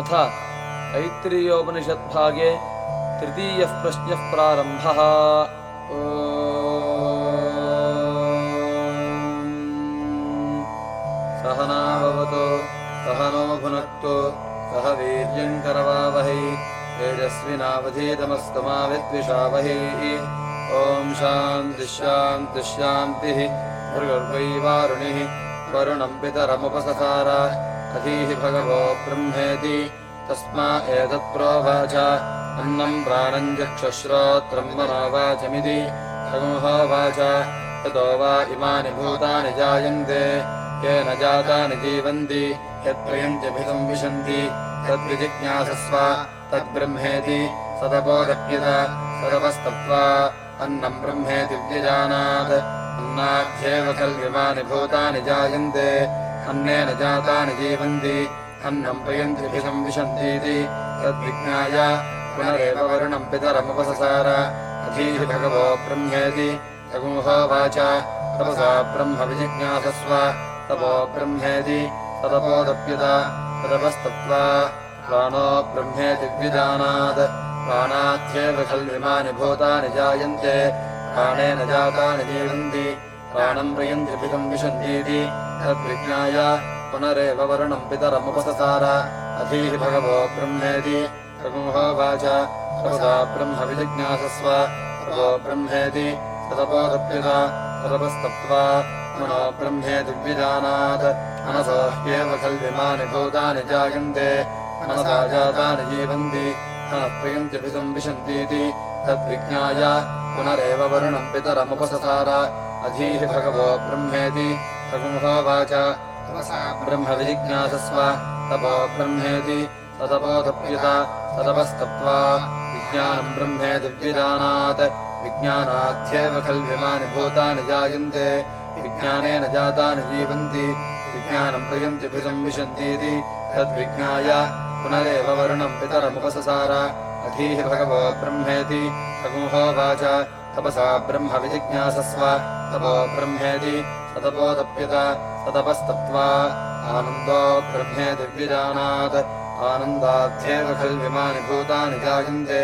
अथ तैत्तिरीयोपनिषद्भागे तृतीयः प्रश्नः प्रारम्भः। सहनाभवतु सहनो भुनक्तु सह वीर्यङ्करवावहै तेजस्विनावधीतमस्तमाविद्विषावहै ॐ शान्तिश्शान्तिश्शान्तिः भृगर्वै वारुणिः वरुणम् पितरमुपससार अधीः भगवो ब्रह्मेति। तस्मा एतत्प्रोवाच अन्नम् प्राणम् चक्षुश्रोत्रम् मनोवाचमिति समूहोवाच ततो वा इमानि भूतानि जायन्ते। येन जातानि जीवन्ति। यत्प्रयन्त्यभितम् विशन्ति। तद्विजिज्ञासस्व। तद्ब्रह्मेति। सदपोदप्यत सदपस्तत्त्वा अन्नम् ब्रह्मेति व्यजानात्। अन्नाध्येव खल्विमानि भूतानि जायन्ते अन्नेन जातानि जीवन्ति अन्नम् प्रयन्त्यभितम् विशन्तीति। तद्विज्ञाय पुनरेव वरुणम् पितरमुपससार। अधीः भगवो ब्रह्मेति तगुहोवाच तपसा ब्रह्म विजिज्ञासस्व। तपो ब्रह्मेति तदपोदप्युत तदपस्तत्त्वा प्राणो ब्रह्मेति द्विजानात्। प्राणाध्येव खल्विमानि भूतानि जायन्ते। प्राणेन जातानि जीवन्ति प्राणम् प्रयन्त्रिभितम् विशन्तीति तद्विज्ञाय पुनरेव वरुणम् पितरमुपससार अधीः भगवो ब्रह्मेति। प्रगुहोवाच तपसा ब्रह्म विजिज्ञासस्व तपो ब्रह्मेति। तदपोदप्युत तदपस्तप्त्वा मनो ब्रह्मेति विजानात् मनसो ह्येव खल्विमानि भूतानि जायन्ते। मनसा जातानि जीवन्ति। मनः प्रियन्त्यभितम् विशन्तीति। तद्विज्ञाय पुनरेव वरुणम् पितरमुपससार अधीः भगवो ब्रह्मेति। प्रगुहोवाच तपसा ब्रह्म विजिज्ञासस्व तपो ब्रह्मेति तदपोदप्युत तदपस्तप्त्वा विज्ञानम् ब्रह्मेति विजानात् विज्ञानाध्येव खल्विमानि भूतानि जायन्ते विज्ञानेन जातानि जीवन्ति। विज्ञानम् प्रयन्त्यभितम् विशन्तीति। तद्विज्ञाय पुनरेव वरुणम् पितरमुपससार। अधीः भगवो ब्रह्मेति सगुहोवाच तपसा ब्रह्म विजिज्ञासस्व तपो ब्रह्मेति सतपोदप्यत सतपस्तप्त्वा आनन्दो ब्रह्मेति विजानात् आनन्दाध्येव खल्विमानि भूतानि जायन्ते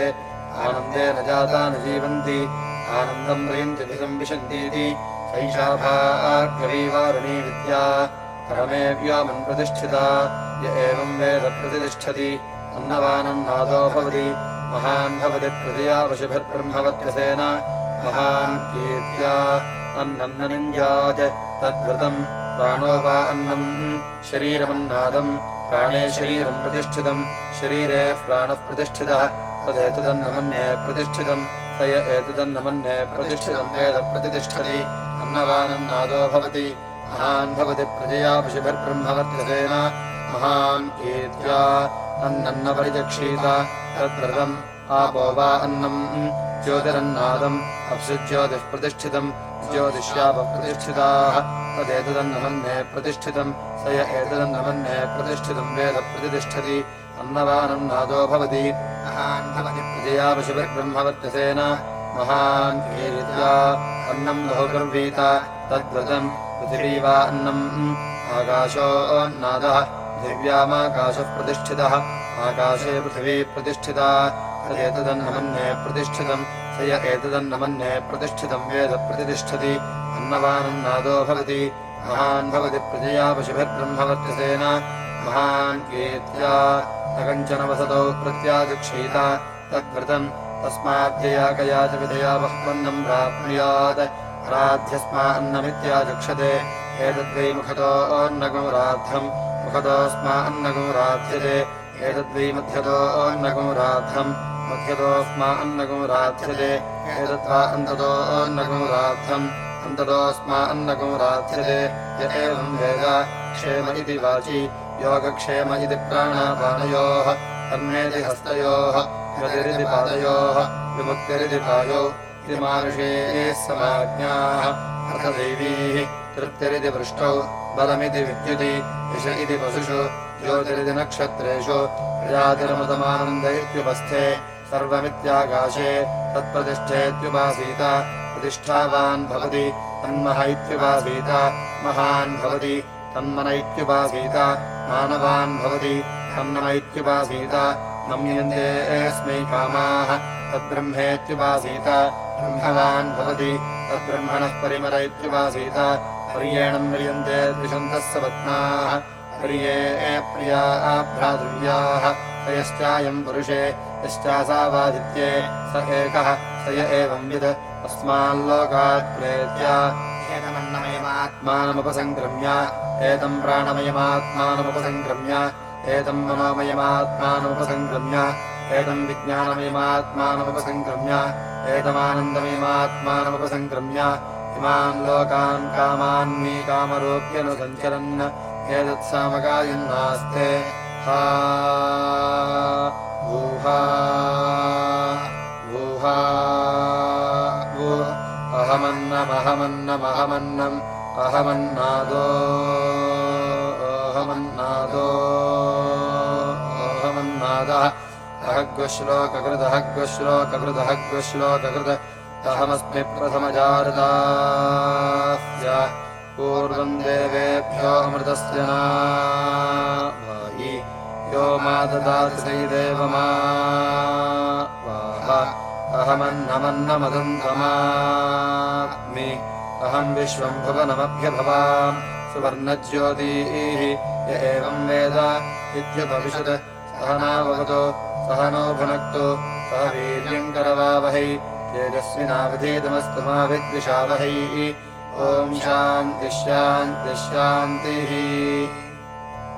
आनन्देन जातानि जीवन्ति आनन्दम् प्रयन्त्यभितम् विशन्तीति सैषाभार्गवीवारुणी विद्या परमे व्योमन् प्रतिष्ठिता य एवम् वेद प्रतिष्ठति अन्नवानन्नादो भवति महान् भवति प्रजया पशुभिर्ब्रह्मवत्यसेन महान् कीर्त्या अन्नन्ननिञ्जात् तद्वृतम् प्राणो वा अन्नम् शरीरमन्नादम् प्राणे शरीरम् प्रतिष्ठितम् शरीरे प्राणः प्रतिष्ठितः तदेतदन्नमन्ये प्रतिष्ठितम् स य एतदन्नमन्ये प्रतिष्ठितम् वेद प्रतिष्ठति अन्नवानन्नादो भवति महान् भवति प्रजया पशुभिर्ब्रह्मवर्त्यसेन महान् कीर्त्या अन्नन्नपरिचक्षीत तद्व्रतम् आपो वा अन्नम् ज्योतिरन्नादम् अप्सुज्योतिः प्रतिष्ठितम् ज्योतिष्यापप्रतिष्ठिताः तदेतदन्नमन्ये प्रतिष्ठितम् स य एतदन्नमन्ये प्रतिष्ठितम् वेद प्रतिष्ठति अन्नवानन्नादो भवति महान् भवति प्रजया पशुभिर्ब्रह्मवर्त्यसेन महान् कीर्त्या अन्नम् बहुगर्वीत तद्व्रतम् पृथिवी वा अन्नम् आकाशोन्नादः पृथिव्यामाकाशः प्रतिष्ठितः आकाशे पृथिवी प्रतिष्ठिता तदेतदन्नमन्ये प्रतिष्ठितम्। स य एतदन्नमन्ये प्रतिष्ठितम् वेद प्रतिष्ठति। अन्नवानन्नादो भवति। महान् भवति प्रजया पशुभिर्ब्रह्मवर्त्यसेन महान् कीर्त्या न कञ्चन वसतौ प्रत्याचक्षीत। तद्व्रतम् तस्माद्यया कया च विधया बह्वन्नम् प्राप्नुयात्। राध्यस्मान्नमित्याचक्षते एतद्वै मुखतो मुखतोऽस्मान्नगौराध्यते एतद्वै मध्यतो एतद्वा अन्ततो अन्नगौराद्धम् अन्ततोऽस्मान्नगौराध्यते य एवम् वेद क्षेम इति वाचि। योगक्षेम इति प्राणापानयोः। कर्मेति हस्तयोः। गतिरिति पादयोः। विमुक्तिरिति पायौ इति मानुषेः समाज्ञाः। अर्थदैवीः। तृप्तिरिति पृष्टौ बलमिति विद्युति। यश इति पशुषु ज्योतिरिति नक्षत्रेषु प्रजातिरमृतमानन्द इत्युपस्थे सर्वमित्याकाशे तत्प्रतिष्ठेत्युपासीत प्रतिष्ठावान् भवति तन्मह इत्युपासीत महान् भवति तन्मन इत्युपासीत मानवान् भवति तन्नम इत्युपासीत नम्यन्ते अस्मै कामाः तद्ब्रह्मेत्युपासीत ब्रह्मवान् भवति तद्ब्रह्मणः परिमल इत्युपासीत पर्येणम् म्रियन्ते द्विषन्तः सपत्नाः पर्ये प्रियाः भ्रातृव्याः स यश्चायम् पुरुषे यश्चासावादित्ये स एकः, स य एवं विद अस्माल्लोकात् प्रेत्य। एतमन्नमयमात्मानमुपसङ्क्रम्य एतम् प्राणमयमात्मानमुपसङ्क्रम्य एतम् मनोमयमात्मानमुपसङ्क्रम्य एतम् विज्ञानमयमात्मानमुपसङ्क्रम्य, एतमानन्दमयमात्मानमुपसङ्क्रम्य, इमान् लोकान् कामान्मी कामरूप्यनुसञ्चरन् एतत्सामकायन्नास्ते हा भूहा भू अहमन्नमहमन्नमहमन्नम् अहमन्नादो अहमन्नादो अहमन्नादः। अहग्वश्लोककृदहग्वश्लोककृदहग्वश्लोककृद अहमस्मि प्रथमजारदास्य पूर्वम् देवेभ्यो अमृतस्य नाहि यो मा ददाति सैदेवमा वाह। अहमन्नमन्नमदन्तमात्मि अहम् विश्वम् भुवनमभ्यभवाम्। सुवर्णज्योतिः। य एवम् वेद। इत्यभविषत् सह नाववतु। सह नो भुनक्तु। सह मा विद्विषावहै ॐ शान्तिः शान्तिः शान्तिः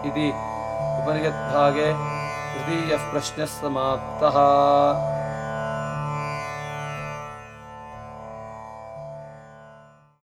इति उपनिषद्भागे तृतीयः प्रश्नः समाप्तः